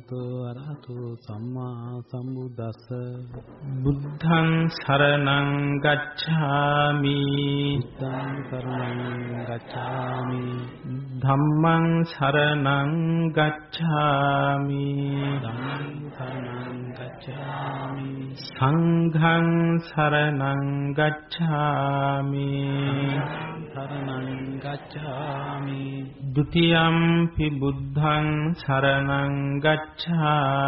භගවතු අරහතු සම්මා සම්බුද්දස්ස. බුද්ධං සරණං ගච්ඡාමි. බුද්ධං සරණං ගච්ඡාමි. ධම්මං සරණං ගච්ඡාමි. ධම්මං සරණං ගච්ඡාමි. සංඝං සරණං ගච්ඡාමි. සරණං ගච්ඡාමි. ဒ ුතියම්පි බුද්ධං සරණං ගච්ඡාමි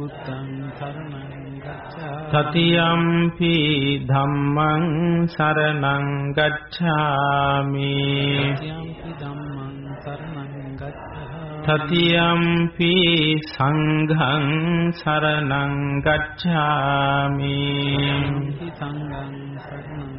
යම්පි බුද්ධං සරණං ගච්ඡාමි තතියම්පි ධම්මං සරණං ගච්ඡාමි। යම්පි ධම්මං සරණං ගච්ඡාමි। තතියම්පි සංඝං සරණං ගච්ඡාමි। යම්පි සංඝං සරණං ගච්ඡාමි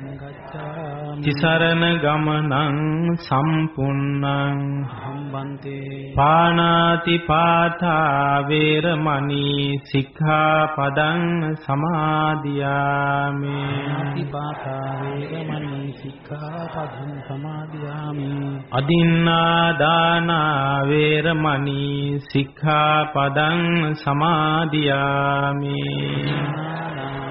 තිසරණ ගමනං සම්පුන්නං හම්බන්තේ පානාති පාතා වේරමණී සික්ඛාපදං සමාදියාමි. අතිපාතා වේරමණී සික්ඛාපදං සමාදියාමි. අදින්නා දාන වේරමණී සික්ඛාපදං සමාදියාමි. නානා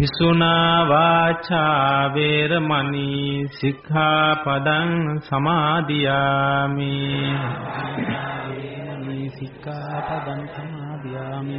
පිසුනා වාචා වේරමණී සික්ඛාපදං සමාදියාමි. වේරමණී සික්ඛාපදං සමාදියාමි.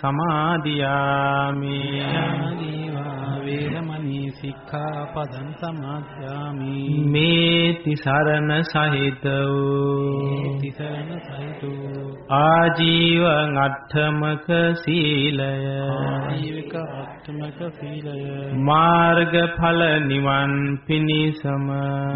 සමාදියාමි. ජීවා වේරමණී සික්ඛාපදං සමාදියාමි. මේ තිසරණ සහිත තිසරණ සහිතු ආජීව අට්ඨමක සීලය. ආජීවක අත්මක සීලය. මාර්ගඵල නිවන් පිණිසම.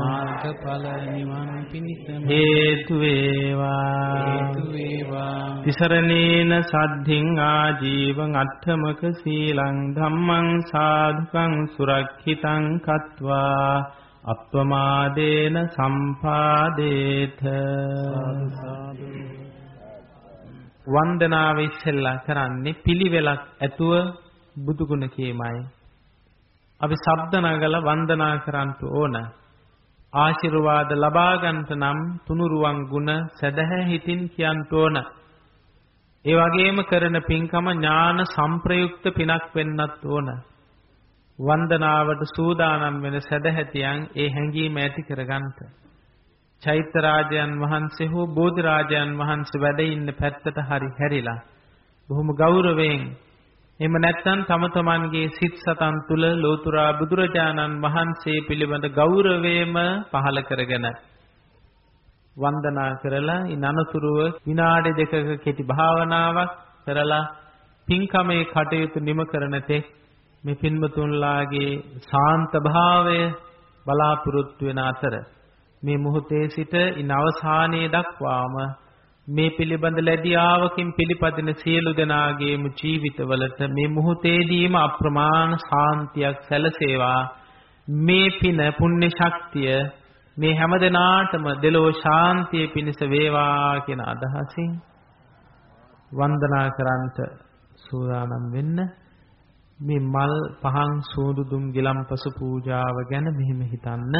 මාර්ගඵල නිවන් පිණිසම. හේතු වේවා. හේතු වේවා. තිසරණේන සද්ධින් ආජීවං අට්ඨමක සීලං ධම්මං සාධුකං සුරක්ෂිතං කତ୍වා අප්පමාදේන සම්පාදේත වන්දනාව ඉස්සෙල්ලා කරන්නේ පිළිවෙලක් ඇතුව බුදු ගුණ කීමයි. අපි ශබ්ද නගලා වන්දනා කරන්ට ඕන. ආශිර්වාද ලබා ගන්නට නම් තුනුරුවන් ගුණ සදහැ හිතින් කියන්ට ඕන. ඒ වගේම කරන පින්කම ඥාන සංප්‍රයුක්ත පිනක් වෙන්නත් ඕන. වන්දනාවට සූදානම් වෙන සදහැතියන් ඒ හැඟීම ඇති කරගන්නට. චෛත්‍ය රාජයන් වහන්සේ හෝ බෝධි රාජයන් වහන්සේ වැඩ ඉන්න පැත්තට හරි හැරිලා බොහොම ගෞරවයෙන් එහෙම නැත්නම් තම තමන්ගේ සිත් සතන් තුල ලෝතුරා බුදුරජාණන් වහන්සේ පිළිබඳ ගෞරවයම පහළ කරගෙන වන්දනා කරලා ඉන් අනතුරුව විනාඩි දෙකක කෙටි භාවනාවක් කරලා පින්කමේ කටයුතු නිම කරන තෙක් මේ පින්වතුන්ලාගේ ශාන්ත භාවය බලාපොරොත්තු වෙන අතර මේ මොහොතේ සිට ඉන් අවසානයේ දක්වාම මේ පිළිබඳ ලැබියාවකින් පිළිපදින සියලු දෙනාගේම ජීවිතවලට මේ මොහොතේදීම අප්‍රමාණ ශාන්තියක් සැලසේවා. මේ පින පුණ්‍ය ශක්තිය මේ හැම දිනාටම දෙලෝ ශාන්තිය පිණිස වේවා කියන අදහසින් වන්දනා කරන්ට සූදානම් වෙන්න. මේ මල් පහන් සූදු දුම් ගිලම්පස පූජාව ගැන මෙහෙම හිතන්න.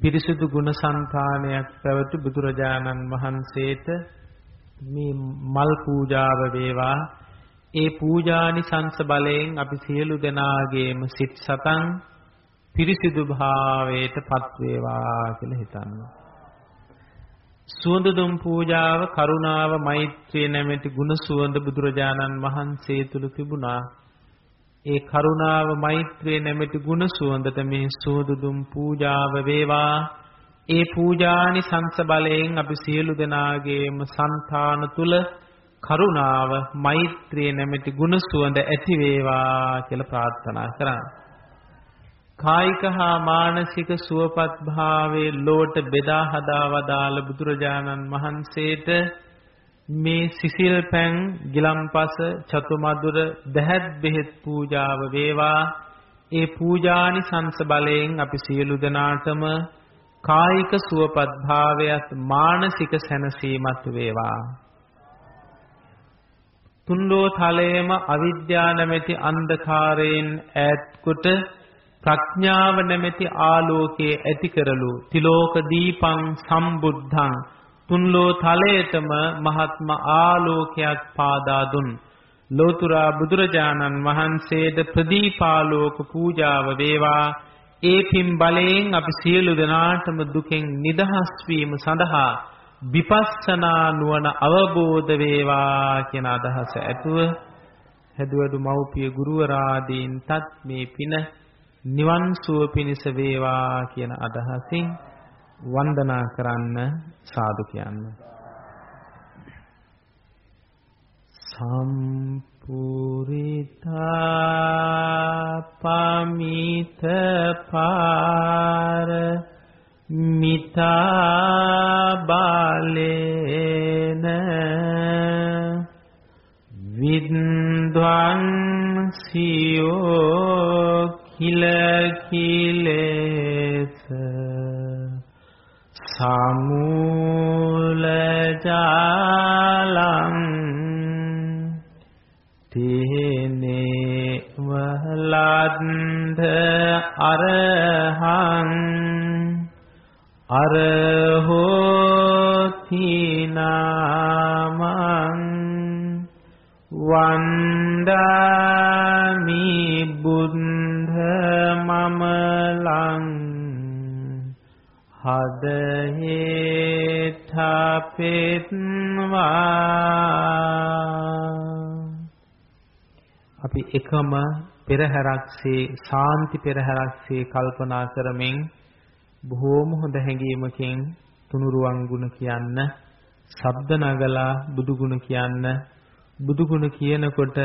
පිරිසුදු ගුණසංතානයක් පැවති බුදුරජාණන් වහන්සේට මේ මල් පූජාව වේවා. ඒ පූජානිසංස බලයෙන් අපි සියලු දෙනාගේම සිත් සතන්. පිරිසිදු භාවයට පත් වේවා කියලා හිතනවා. සුවඳ දුම් පූජාව කරුණාව මෛත්‍රිය නැමැති ගුණ සුවඳ බුදුරජාණන් වහන්සේ තුල තිබුණා. ඒ කරුණාව මෛත්‍රිය නැමැති ගුණ සුවඳට මේ සුවඳ දුම් පූජාව වේවා. ඒ පූජානි සංස බලයෙන් අපි සියලු දෙනාගේම సంతාන තුල කරුණාව මෛත්‍රිය නැමැති ගුණ සුවඳ ඇති වේවා කියලා ප්‍රාර්ථනා කරා. කායික හා මානසික සුවපත් භාවයේ ලෝට බෙදා හදා වදාළ බුදුරජාණන් වහන්සේට මේ සිසිල් පැන් ගිලම්පස චතුමදුර දහත් බෙහෙත් පූජාව වේවා. ඒ පූජානි සංස බලයෙන් අපි සියලු දෙනාටම කායික සුවපත් භාවයත් මානසික සැනසීමත් වේවා. තුන්ලෝ තලයේම අවිද්‍යාව නැමැති අන්ධකාරයෙන් ඈත් කොට ප්‍රඥාව නැමැති ආලෝකයේ ඇති කරලු. තිලෝක දීපං සම්බුද්ධං. තුන්ලෝ තලයටම මහත්ම ආලෝකයක් පාදා දුන්. ලෝතුරා බුදුරජාණන් වහන්සේද ප්‍රදීපාලෝක පූජාව වේවා. ඒ පින් බලයෙන් අපි සියලු දෙනාටම දුකෙන් නිදහස් වීම සඳහා විපස්සනා නුවණ අවබෝධ වේවා කියන අදහස ඇතුව හැදුවඩු මව්පිය ගුරුවරාදීන්ටත් මේ පින නිවන් සුව පිණිස වේවා කියන අදහසින් වන්දනා කරන්න සාදු කියන්න. සම්පූරිතා පමිත පාර මිතා බාලේන විද්වං සියෝ කිල කිලේස සමූල ජාලං තේනේ වලද්ද අරහං අරහෝති නාමං වන්දාමි බුද්ධ මමලං හදහෙතපෙත්වා අපි එකම පෙරහැරක්සේ සාන්ති පෙරහැරක්සේ කල්පනා කරමින් බොහෝම හොඳ හැඟීමකින් තුනුරුවන් ගුණ කියන්න ශබ්ද නගලා බුදු ගුණ කියන්න බුදු ගුණ කියනකොට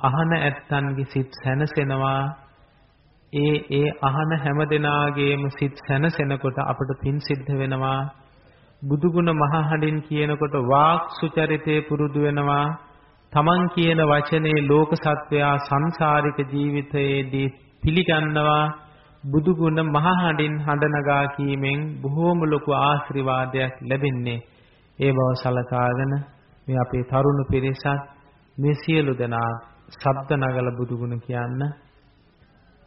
අහන ඇත්තන්ගේ සිත් සැනසෙනවා ඒ ඒ අහන හැම දෙනාගේම සිත් සැනසෙනකොට අපට පින් සිද්ධ වෙනවා. බුදු ගුණ මහ හඬින් කියනකොට වාක් සුචරිතේ පුරුදු වෙනවා. තමන් කියන වචනේ ලෝක සත්වයා සංසාරික ජීවිතයේදී පිළිගන්නවා. බුදු ගුණ මහ හඬින් හඬ නගා කීමෙන් බොහෝම ලොකු ආශිර්වාදයක් ලැබෙන්නේ. ඒ බව සලකාගෙන මේ අපේ තරුණ පිරිසත් මේ සියලු දෙනා ශබ්ද නගල බුදු ගුණ කියන්න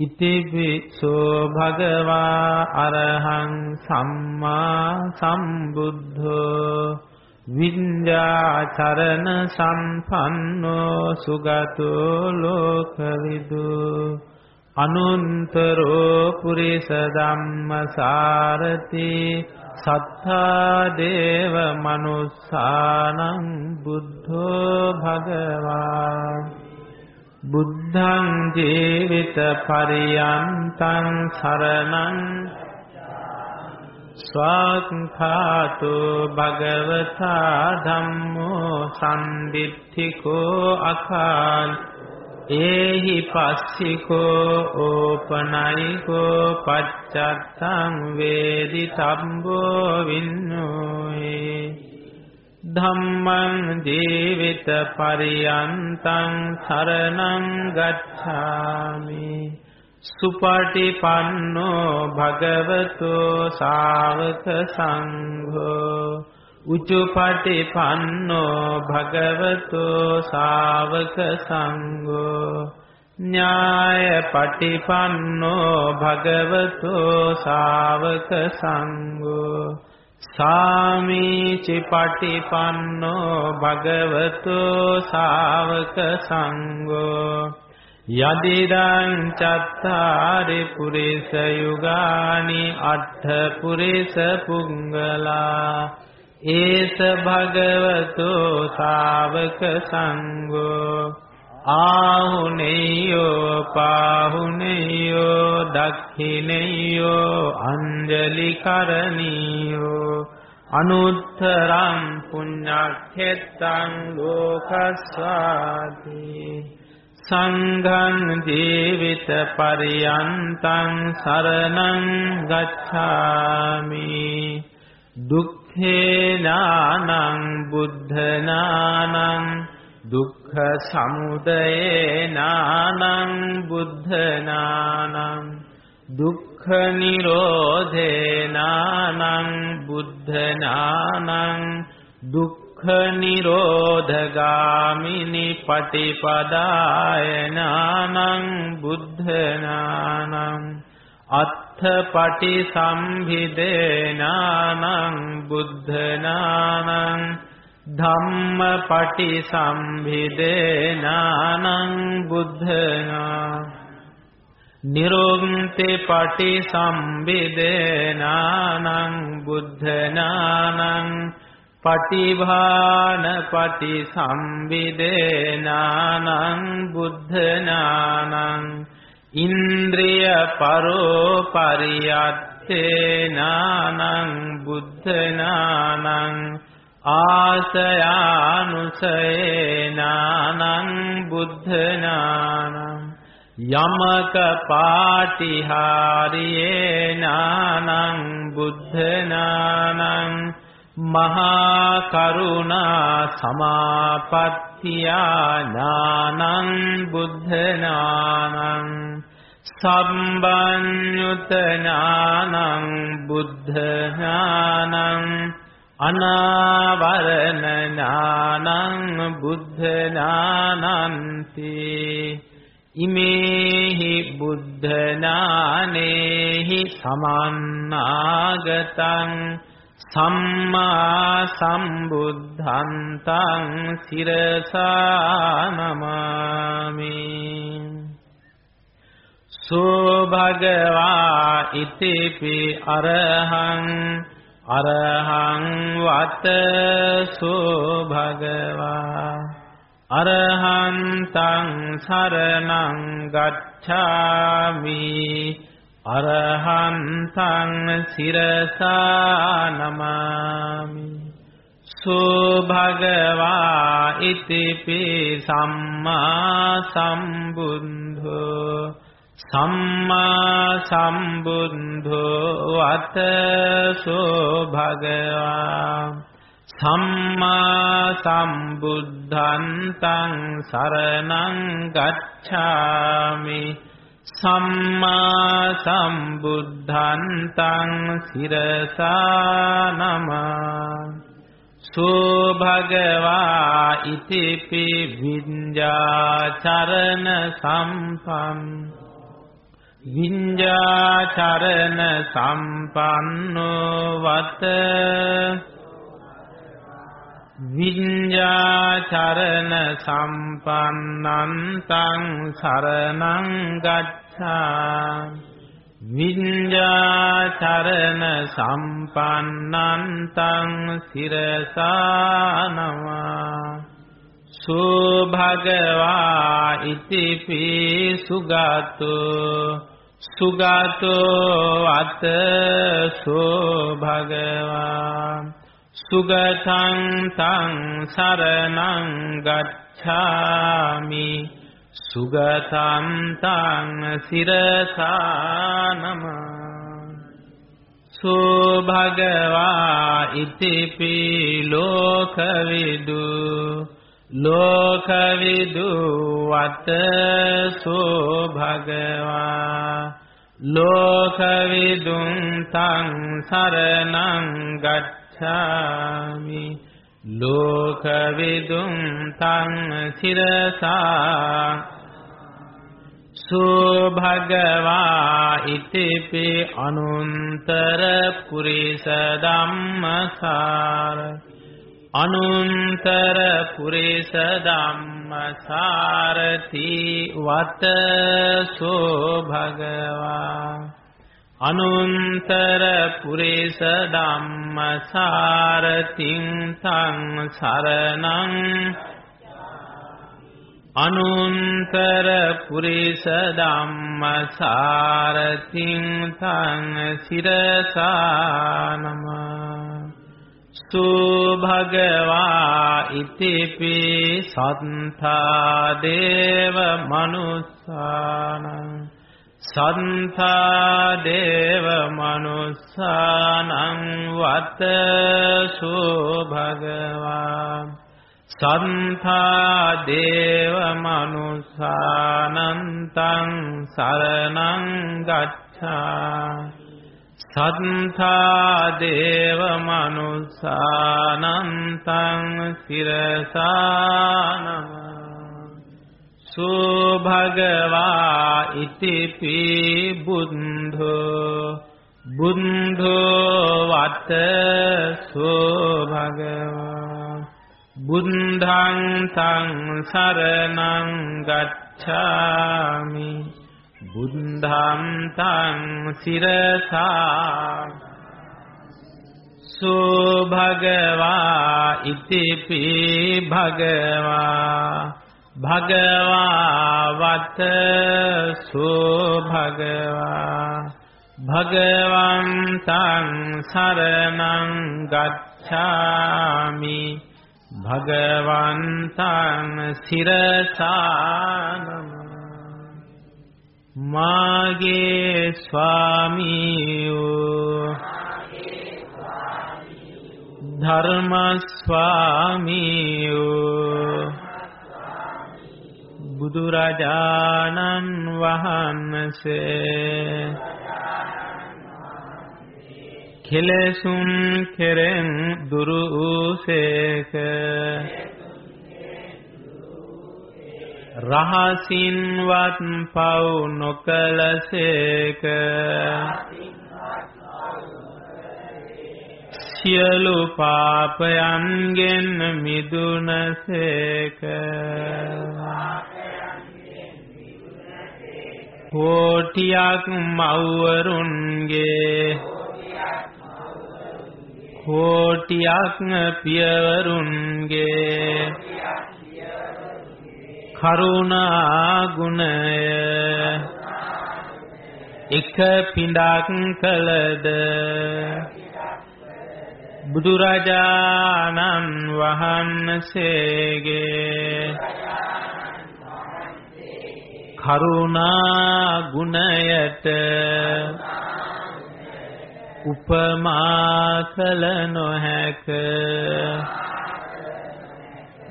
ඉතිවිසෝ භගවා අරහං සම්මා සම්බුද්ධෝ විඤ්ඤාචරණ සම්පන්නෝ සුගතෝ ලෝකවිදු අනුන්තරෝ පුරිස ධම්මසාරති සත්තා දේව මනුස්සානං බුද්ධෝ භගවා බුද්ධං ජීවිත පරියන්තං සරණං ස්වාක්ඛාතු භගවතා ධම්මෝ සම්දිත්තිකෝ අකාල් ඒහි පස්සිකෝ ඕපනයිකෝ පච්චත්තං වේදි තම්බෝ වින්නෝයේ ධම්මං ජීවිත පරියන්තං සරණං ගච්ඡාමි. සුපටිපන්නෝ භගවතෝ ශාවක සංඝෝ. උචුපටිපන්නෝ භගවතෝ ශාවක සංඝෝ. ඥායපටිපන්නෝ භගවතෝ ශාවක සංඝෝ. සාමීචි පටිපන්නෝ භගවතෝ ශාවක සංඝෝ යදිදං චත්තාරි පුරිස යුගානි අට්ඨ පුරිස පුංගලා ඒස භගවතෝ ශාවක සංඝෝ ආහුනේයෝ පාහුනේයෝ දක්ඛිනේයෝ අංජලි කරණීයෝ අනුත්තරං පුඤ්ඤක්ඛෙත්තං ලෝකස්සාති සංඝං ජීවිත පරියන්තං සරණං ගච්ඡාමි. දුක්ඛේ නානං බුද්ධ නානං දුක්ඛ සමුදයේ නානං බුද්ධ නානං දුක්ඛ නිරෝධේ නානං බුද්ධ නානං දුක්ඛ නිරෝධගාමිනි පටිපදාය නානං බුද්ධ නානං අත්ථ පටි සම්හිදේ නානං බුද්ධ නානං ධම්ම පටි සම්හිදේ නානං බුද්ධ නානං නිරෝග්ති පටි සම්බිදේ නානං බුද්ධ නානං පටිභාන පටි සම්බිදේ නානං බුද්ධ නානං ඉන්ද්‍රිය පරෝ පරියත්තේ නානං බුද්ධ නානං ආසයානුසයේ නානං බුද්ධ නානං යමක පාටිහාරියේ නානං බුද්ධ නානං මහා කරුණා සමාපත්තියා නානං බුද්ධ නානං සම්බන්්‍යුත ඥානං බුද්ධ ඥානං අනාවරණ ඥානං බුද්ධ ඥානන්ති ඉමේහි බුද්ධ ඥානේහි සමන්නාගතං සම්මා සම්බුද්ධන්තං සිරසා නමාමි සෝ භගවා ඉතිපි අරහං අරහං වත සෝ භගවා අරහන්තං සරණං ගච්ඡාමි. අරහන්තං සිරසා නමාමි. සෝ භගවා ඉතිපි සම්මා සම්බුද්ධෝ. සම්මා සම්බුද්ධෝ අත සෝ භගවා සම්මා සම්බුද්ධන්තං සරණං ගච්ඡාමි සම්මා සම්බුද්ධන්තං සිරසා නමා සෝ භගවා ඉතිපි විඤ්ඤාචරණ සම්පම් විඤ්ඤාචරණ සම්පන්නෝ වත විඤ්ඤාචරණ සම්පන්නන්තං සරණං ගච්ඡාමි විඤ්ඤාචරණ සම්පන්නන්තං සිරසානවා සෝ භගවා ඉතිපි සුගතෝ සුගතෝ අත සෝ භගවා සුගතං තං සරණං ගච්ඡාමි සුගතං තං සිරසානම සෝ භගවා ඉතිපි ලෝකවිදු ලෝකවිදු වත සෝ භගවා ලෝකවිදුං තං සරණං ගච්ඡාමි. ලෝකවිදුං තං සිරසා. සුභගවා ඉතිපි අනුන්තර පුරිස ධම්මසාර අනුන්තර පුරිස ධම්මසාරති වත සෝභගවා. අනුන්තර පුරිස ධම්මසාරතින් තං සරණං අනුන්තර පුරිස ධම්මසාරතින් තං සිරසානමා සුභගවා ඉතිපි සත්තා දේව මනුස්සානං සත්තා දේව මනුස්සානං වත සුභගවා සත්තා දේව මනුස්සානං තං සරණං ගච්ඡා සත්තා දේව මනුස්සානන්තං සිරසානම සුභගවා ඉතිපි බුද්ධෝ බුද්ධෝ වත සුභගවා බුද්ධං තං සරණං ගච්ඡාමි බුද්ධං තං සිරසා සුභගවා ඉතිපි භගවා භගවා වත සුභගවා භගවන්තං සරණං ගච්ඡාමි භගවන්තං සිරසානම මාගේ ස්වාමීයෝ ධර්ම ස්වාමීයෝ බුදුරජාණන් වහන්සේ කෙලෙසුන් කෙරෙන් දුරු වූසේක රහසින්වත් පව් නොකලසේක. සියලු පාපයන්ගෙන් මිදුනසේක. කෝටියක් මව්වරුන්ගේ කෝටියක් පියවරුන්ගේ කරුණා ගුණය එක පිඬක් කළද? බුදුරජාණන් වහන්සේගේ කරුණා ගුණයට උපමා කළ නොහැක.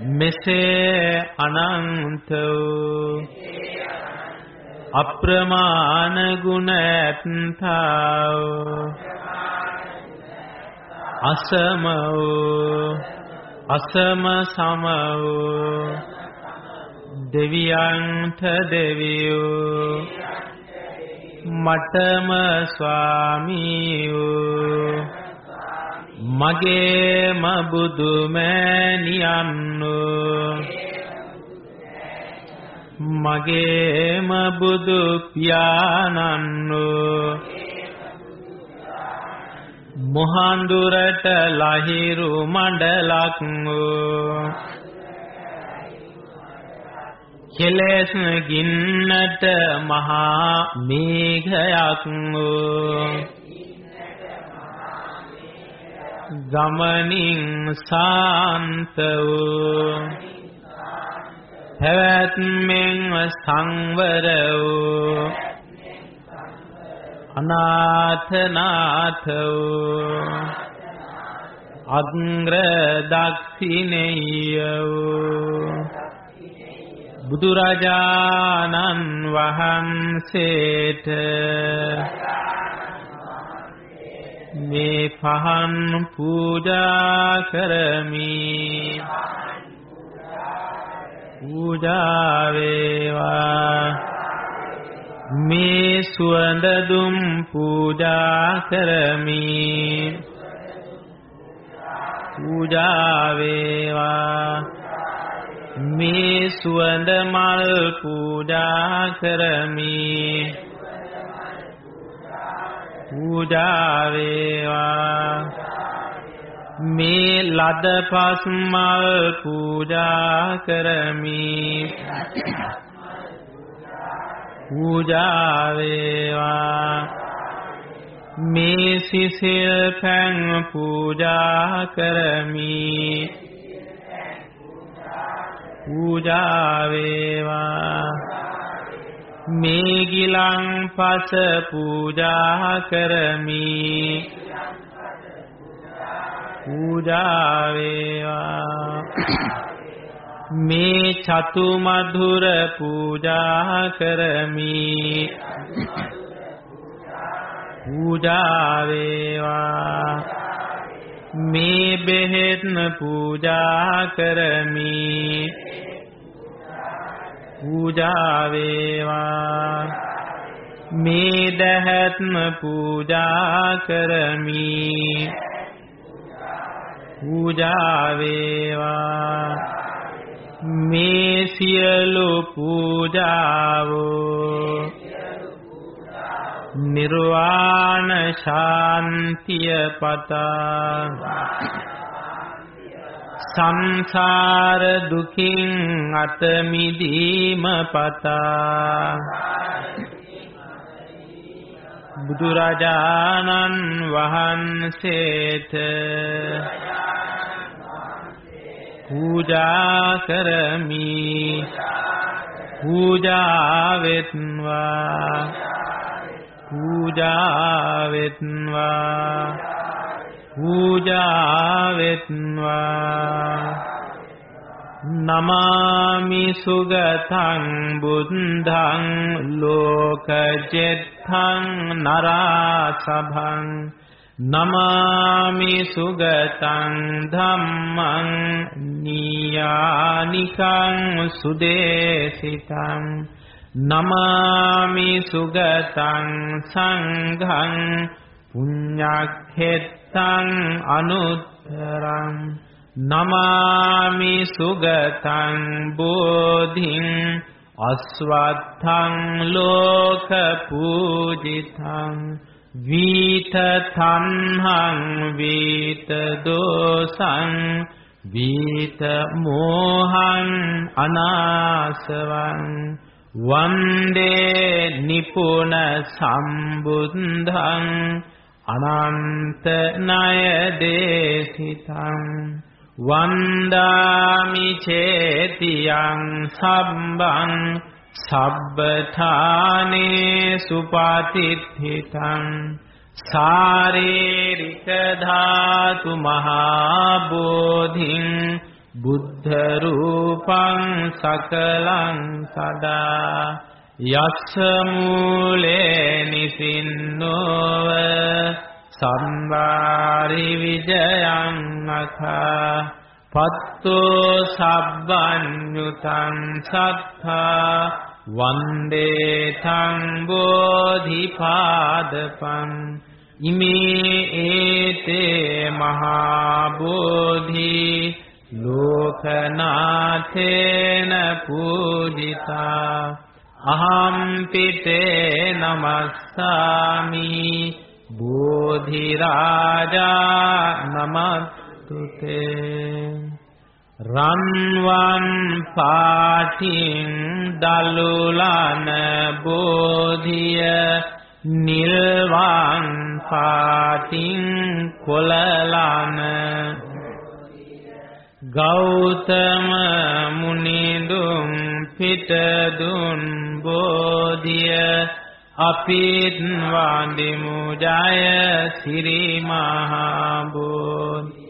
මෙසේ අනන්ත වූ අප්‍රමාණ ගුණ ඇත්තා අසම වූ අසම සම වූ දෙවියන්ට දෙවියෝ මටම ස්වාමී වූ මගේම බුදු මෑණියන්නු මගේම බුදු පියාණන්නු. මොහන්දුරට ලහිරු මණ්ඩලක් කෙලෙස් ගින්නට මහා මේඝයක් වූ ගමනින් සාන්ත වූ පැවැත්මෙන් සංවර වූ අනාථනාථ වූ අග්‍ර දක්ෂිනේය වූ බුදුරජාණන් වහන්සේට මේ පහන් පූජා කරමි. පූජා වේවා. මේ සුවඳ දුම් පූජා කරමි. පූජා වේවා. මේ සුවඳ මල් පූජා කරමි. පූජා වේවා මේ ලද පස් මල් පූජා කරමි. පූජා වේවා මේ සිසිල් පැන් පූජා කරමි. පූජා වේවා මේ ගිලන් පස පූජා කරමි. පූජා වේවා මේ චතු මధుර පූජා කරමි. පූජා වේවා මේ බෙහෙත් පූජා කරමි. පූජා වේවා. මේ දහත්ම පූජා කරමි. පූජා වේවා. මේ සියලු පූජාවෝ නිර්වාණ ශාන්තිය පතා සංසාර දුකින් අත මිදීම පතා. බුදුරජාණන් වහන්සේට පූජා කරමි. පූජා වෙත්වා. පූජා වෙත්වා. පූජා වෙත්වා නමාමි සුගතං බුද්ධං ලෝකජෙත්තං නරාසභං. නමාමි සුගතං ධම්මං නීයානිකං සුදේසිතං. නමාමි සුගතං සංඝං පුඤ්ඤක්ඛෙත්තං අනුත්තරං නමාමි සුගතං බෝධින් අස්වත්ථං ලෝක පූජිතං වීත තණ්හං වීත දෝසං වීත මෝහං අනාසවං වන්දේ නිපුන සම්බුද්ධං අනන්ත ණය දේසිතං වන්දාමි චේතියං සම්බං සබ්බථානේ සුපාතිත්ථිතං සාරේරික ධාතු මහා බෝධින් බුද්ධ රූපං සකලං සදා යස්ස මූලේ නිසින්නෝව සම්වාරි විජයං අඛා පත්තෝ සබ්බඤ්ඤුතං සත්තා වන්දේ තං බෝධිපාදපං ඉමේ ඒතේ මහා බෝධි ලෝකනාථේන පූජිතා අහම් පිතේ නමස්සාමි බෝධි රාජා නමස්තුතේ රන්වන් පාටින් දලුලන බෝධිය නිල්වන් පාටින් කොළලන ගෞතම මුනිදුම් පිටදුන් බෝධිය අපිත් වන්දිමු ජය සිරි මහා බෝධි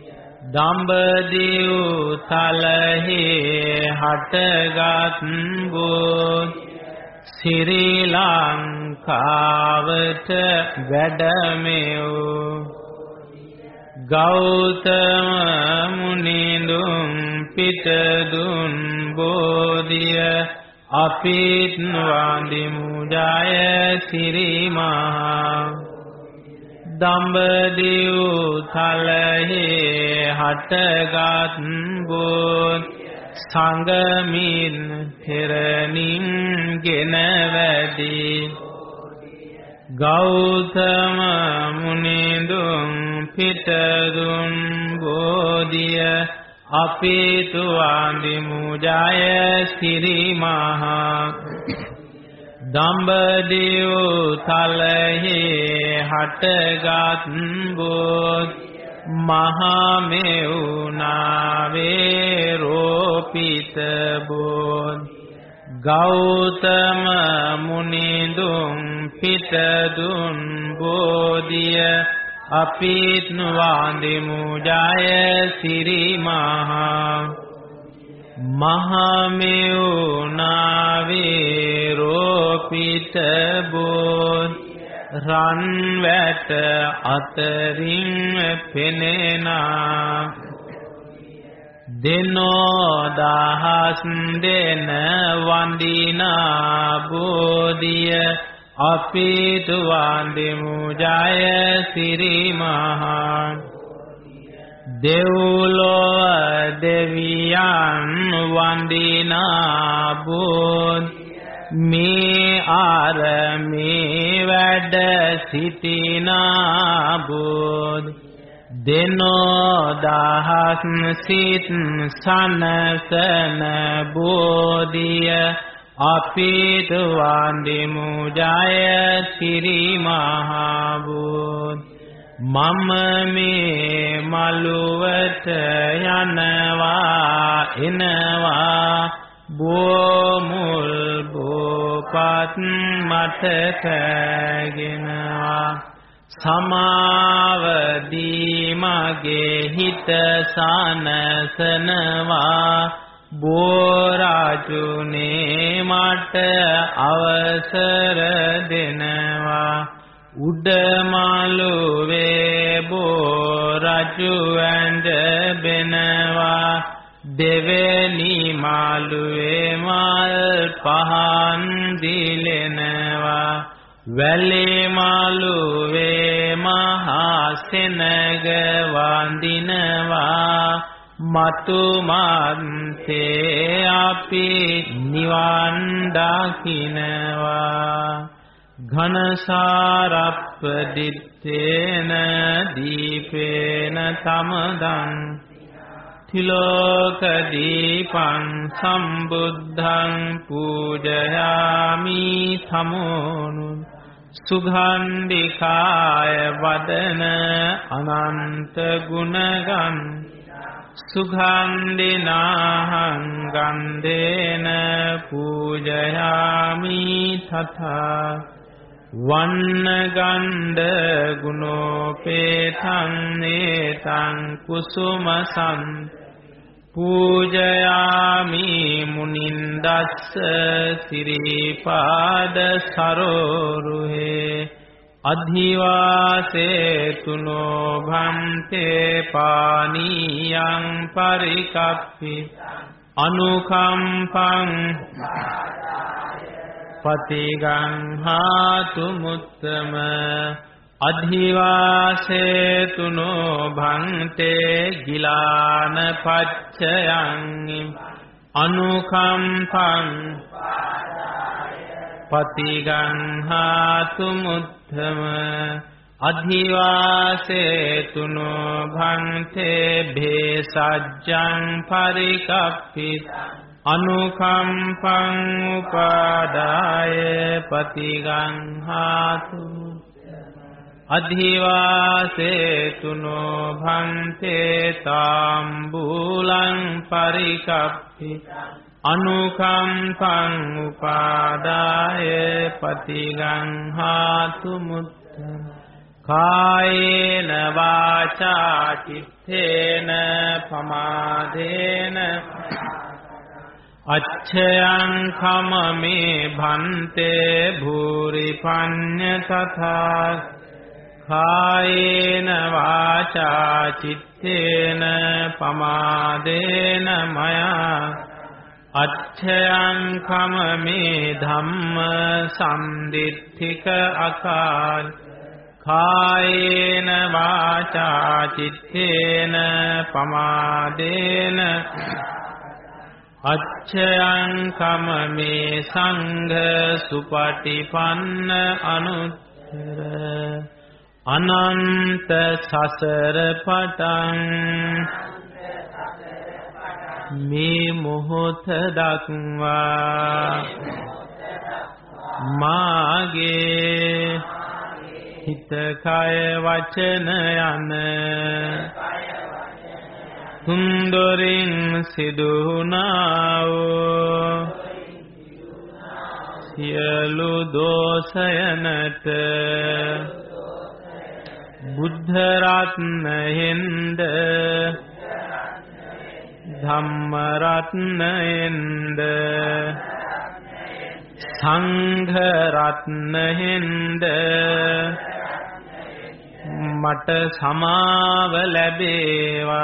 දඹදිව් තලහි හටගත් බෝධි ශ්‍රී ලංකාවට වැඩමෙව්. ගෞතම මුනිඳුන් පිටදුන් බෝධිය අපිත් වන්දිමු ජය සිරි මහා දඹදිව් තලහි හටගත් බෝධි සංගමින් පෙරණින් ගෙන වැඩි ගෞතම මුනිඳුන් පිටදුන් බෝධිය අපිට වන්දිමු ජය සිරි මහා. දඹදිව් තලහි හටගත් බෝධි මහා මෙවුනාවේ රෝපිත බෝධි ගෞතම මුනිඳුන් පිටදුන් බෝධිය අපිත් වන්දිමු ජය සිරි මහා මහමෙවුනාවේ රෝපිත බෝධි රන් වැට අතරින් පෙනෙනා දෙනෝ දහස් දෙන වන්දිනා බෝධිය අපිට වන්දිමු ජය සිරි මහා දෙව්ලොව දෙවියන් වන්දිනා බෝධි මේ ආරමේ වැඩ සිටිනා බෝධි දෙනෝ දහස් සිත් සනසන බෝධිය අපිට වන්දිමු ජය සිරි මහා බෝධි මම මේ මළුවට යනවා එනවා. බෝමුල් බෝපත් මට කැගෙනවා සමාවදී මගේ හිත සනසනවා. බෝරාජුනේ මට අවසර දෙනවා. උඩමළුවේ බෝරජු ඇඳ බෙනවා. දෙවෙනි මාළුවේ මල් පහන් දිලෙනවා. වැලේ මාළුවේ මහා සෙනග වඳිනවා. මතු මන්තේ අපි නිවන් දකින්නවා ඝනසාරප්ප දිත්තේන දීපේන තමදං. තිලෝක දීපං සම්බුද්ධං පූජයාමි තමෝනු සුගන්ධිකාය වදන අනන්ත ගුණගන්. සුගන්ධිනාහං ගන්ධේන පූජයාමි තථා. වන්න ගණ්ඩ ගුණෝපේතං නේතං කුසුමසං. පූජයාමි මුනින්දස්ස සිරිපාද සරෝරුහේ. අධිවාසේ තුනෝ භන්තේ පානීයං පරිකප්පි අනුකම්පං පතිගංහාතු මුත්තම අධිවාසේතුනෝ භන්තේ ගිලාන පච්චයන් අනුකම්පං පතිගංහාතු මුත්තම අධිවාසේතුනෝ භන්තේ භේසජ්ජං පරිකප්පිත අනුකම්පං උපාදාය පතිගංහාතු අධිවාසේතුනෝ භන්තේ තාම්බූලං පරිකප්පිත අනුකම්පං උපාදාය පතිගංහාතු මුත්තං කායේන වාචා චිත්තේන පමාදේන අච්ඡයං කමමේ භන්තේ භූරි පඤ්ඤ තථා කායේන වාචා චිත්තේන පමාදේන මයා අච්ඡයං කමමේ ධම්ම සම්දිත්තික අකාල් කායේන වාචා චිත්තේන පමාදේන අච්ඡයං කමමේ සංඝ සුපටිපන්න අනුත්තර අනන්ත සසර පටන් මේ මොහොත දක්වා මාගේ හිත කය වචන යන තුන්දොරින් සිදුනා වූ සියලු දෝෂයනට බුද්ධ රත්නයෙන්ද ධම්ම රත්නයෙන්ද සංඝ රත්නයෙන්ද මට සමාව ලැබේවා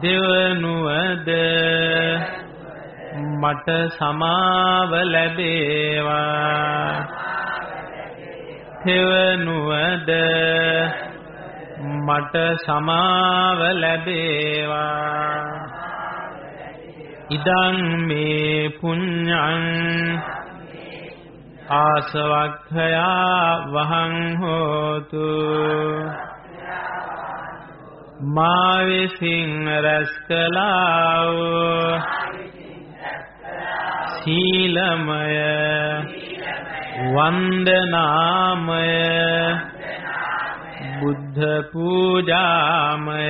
දෙවනුවද මට සමාව ලැබේවා තෙවනුවද මට සමාව ලැබේවා. ඉදං මේ පුඤ්ඤං ආසවක්ඛයා වහං හෝතු. මා විසින් රැස්කලාව සීලමය වන්දනාමය. බුද්ධ පූජාමය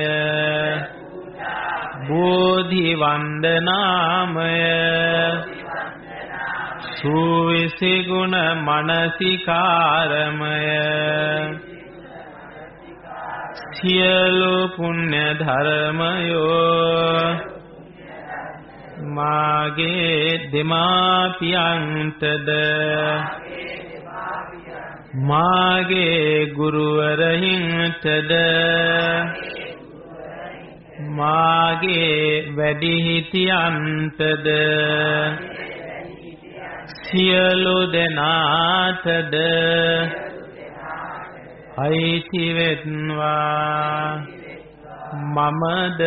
බෝධි වන්දනාමය සූවිසි ගුණ මනසිකාරමය සියලු පුණ්‍ය ධර්මයෝ මාගේ දෙමාපියන්ටද මාගේ ගුරුවරහින්ටද මාගේ වැඩිහිටියන්ටද. සියලු දෙනාටද. අයිති වෙත්වා. මමද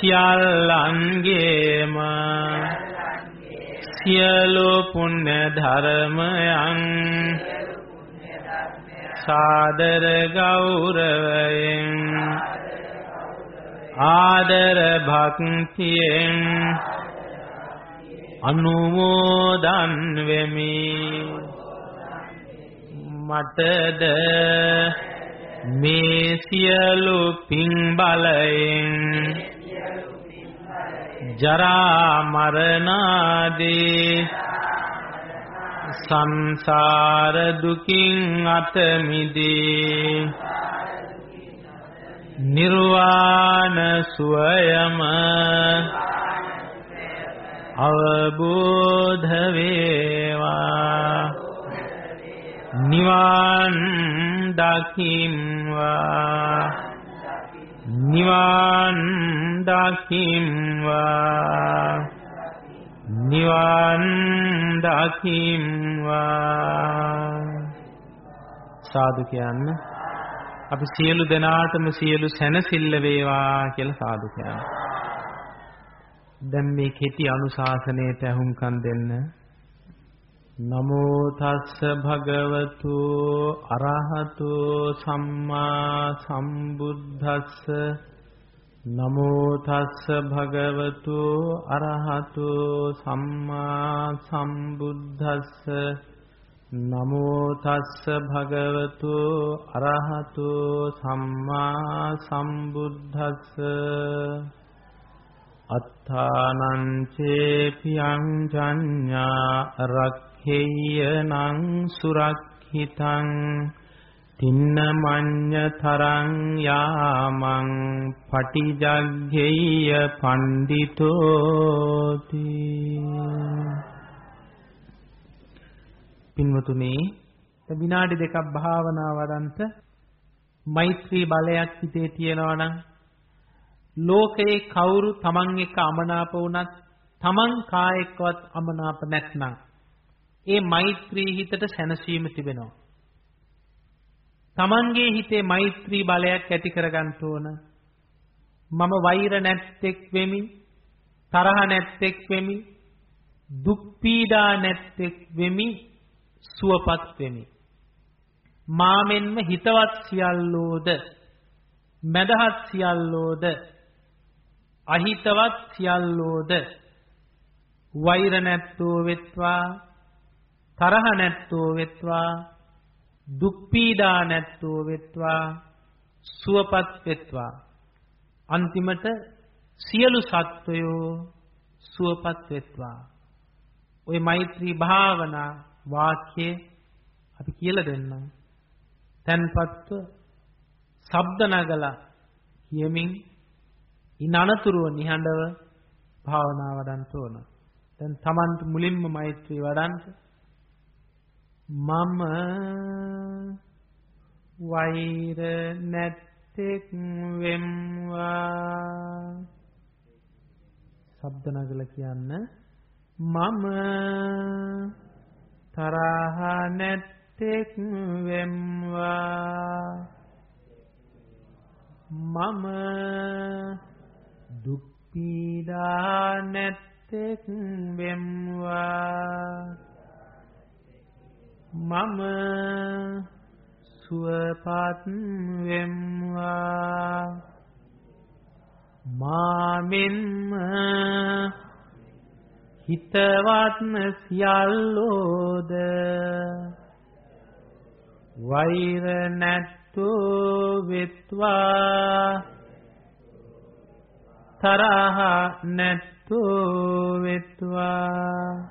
සියල්ලන්ගේම. සියලු පුණ්‍ය ධර්මයන් සාදර ගෞරවයෙන් ආදර භක්තියෙන් අනුමෝදන් වෙමි. මටද මේ සියලු පින් බලයෙන් ජරා මරණාදී සංසාර දුකින් අත මිදී නිර්වාණ සුවයම අවබෝධ වේවා නිවන් දකින්වා නිවන් දකින්වා නිවන් දකින්වා සාදු කියන්න අපි සියලු දෙනාටම සියලු සැනසෙල්ල වේවා කියලා සාදු කියන්න. දැන් මේ කෙටි අනුශාසනයට අහුම්කම් දෙන්න නමෝ තස්ස භගවතු අරහතු සම්මා සම්බුද්දස්ස. නමෝ තස්ස භගවතු අරහතු සම්මා සම්බුද්දස්ස. නමෝ තස්ස භගවතු අරහතු සම්මා සම්බුද්දස්ස. අත්තානං චේපියං ජඤ්ඤා රක් හෙය්‍යනං සුරක්හිතං තින්න මඤ්ඤ තරං යාමං පටිජග්ගේය පණ්ඩිතෝති. පින්වතුනි විනාඩි දෙකක් භාවනා වඩන්ත මෛත්‍රී බලයක් හිතේ තියෙනවා නම් ලෝකේ කවුරු තමන් එක්ක අමනාප වුණත් තමන් කායෙක්වත් අමනාප නැත්නම් ඒ මෛත්‍රී හිතට සැනසීම තිබෙනවා. Tamanගේ හිතේ මෛත්‍රී බලයක් ඇති කරගන්න ඕන. මම වෛර නැත්තේක් වෙමි, තරහ නැත්තේක් වෙමි, දුක් පීඩා නැත්තේක් වෙමි, සුවපත් වෙමි. මාමෙන්ම හිතවත් සියල්ලෝද මදහත් සියල්ලෝද අහිතවත් සියල්ලෝද වෛර නැත්තෝ වෙත්වා තරහ නැත්තෝ වෙත්වා දුක් පීඩා නැත්තෝ වෙත්වා සුවපත් වෙත්වා. අන්තිමට සියලු සත්වයෝ සුවපත් වෙත්වා. ওই මෛත්‍රී භාවනා වාක්‍යය අපි කියලා දෙන්නම්. තන්පත්ව ශබ්ද නගලා කියමින් ඉන අනතුරුව නිහඬව භාවනා වඩන්න ඕන. දැන් Tamanට මුලින්ම මෛත්‍රී වඩන්න මම වෛර නැත්තෙක් වෙම්වා. ශබ්ද නගල කියන්න. මම තරහ නැත්තෙක් වෙම්වා. මම දුක් පීඩා නැත්තෙක් වෙම්වා මම සුවපත් වෙම්වා. මාමින්ම හිතවත් සියල්ලෝද වෛර නැත්තෝ වෙත්වා. තරහ නැත්තෝ වෙත්වා.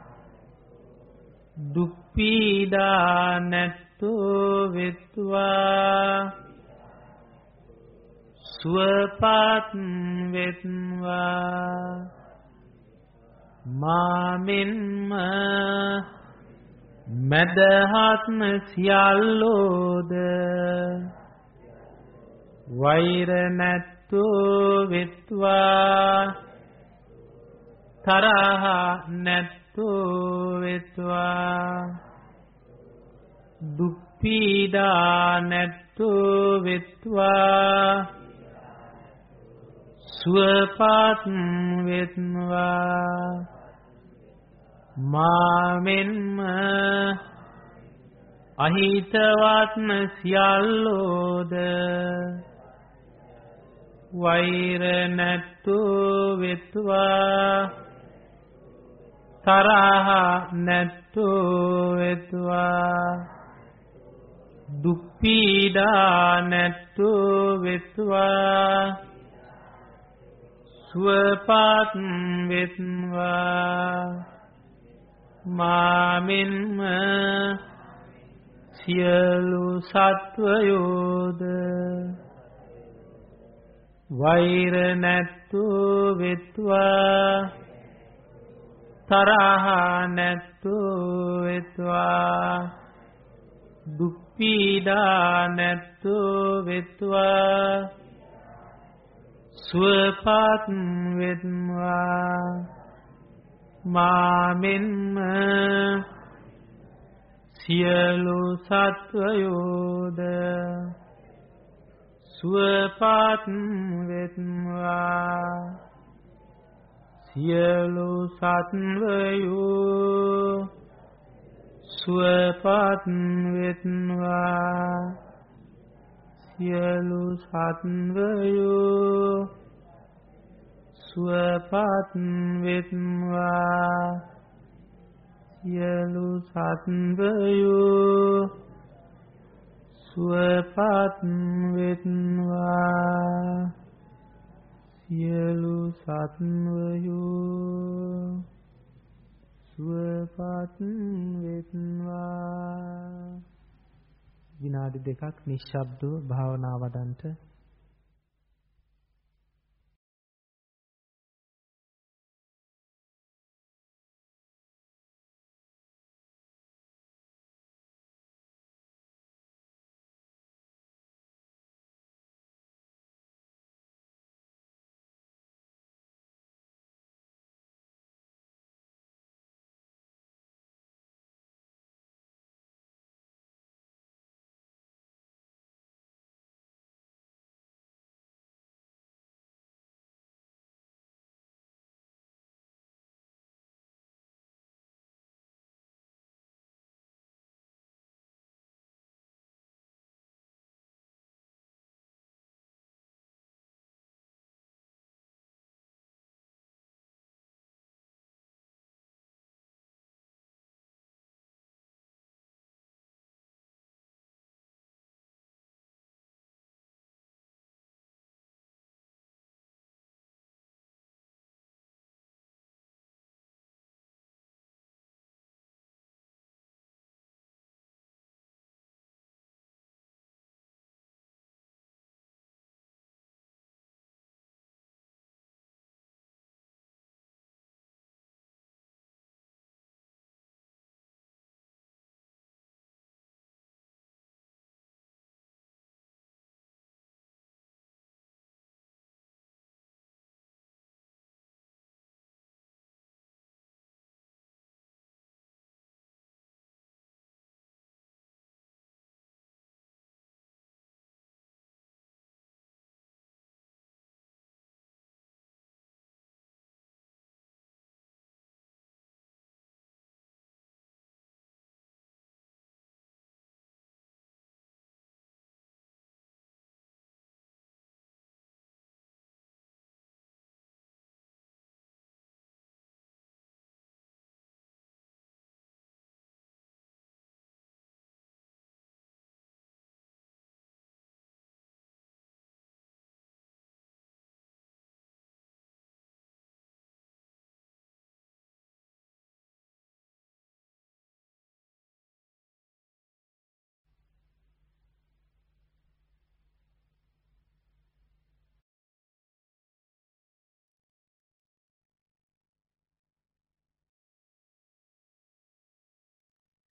දුක් පීඩා නැත්තෝ වෙත්වා. සුවපත් වෙත්වා. මාමින්ම මදහත්ම සියල්ලෝද වෛර නැත්තෝ වෙත්වා. තරහ නැත් නැත්තෝ වෙත්වා. දුක් පීඩා නැත්තෝ වෙත්වා. සුවපත් වෙත්වා. මාමෙන්ම අහිතවත්ම සියල්ලෝද වෛර නැත්තෝ වෙත්වා. තරහ නැත්තෝ වෙත්වා. දුක් පීඩා නැත්තෝ වෙත්වා. සුවපත් වෙත්වා. මාමින්ම සියලු සත්වයෝද වෛර නැත්තෝ වෙත්වා. තරහ නැත්තු වෙත්වා. දුක් පීඩා නැත්තු වෙත්වා. සුවපත් වෙත්වා. මාමෙන්ම සියලු සත්වයෝද සුවපත් වෙත්වා. සියලු සත්වයෝ සුවපත් වෙත්වා. සියලු සත්වයෝ සුවපත් වෙත්වා. සියලු සත්වයෝ සුවපත් වෙත්වා. සියලු සත්වයෝ සුවපත් වෙත්වා. විනාඩි දෙකක් නිශ්ශබ්දව භාවනා වඩන්ට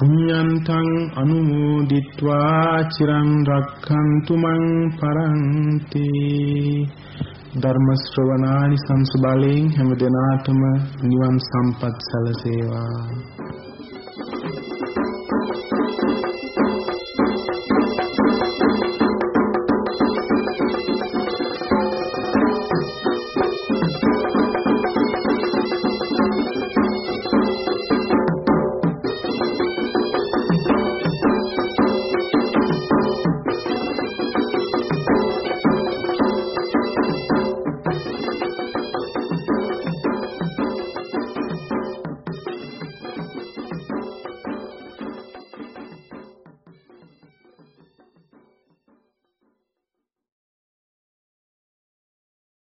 පුඤ්ඤන්තං අනුමෝදිත්වා චිරන් රක්ඛන්තු මං පරන්ති ධර්ම ශ්‍රවණානි සංසබලයෙන් හැම දිනාටම නිවන් සම්පත් සැලසේවා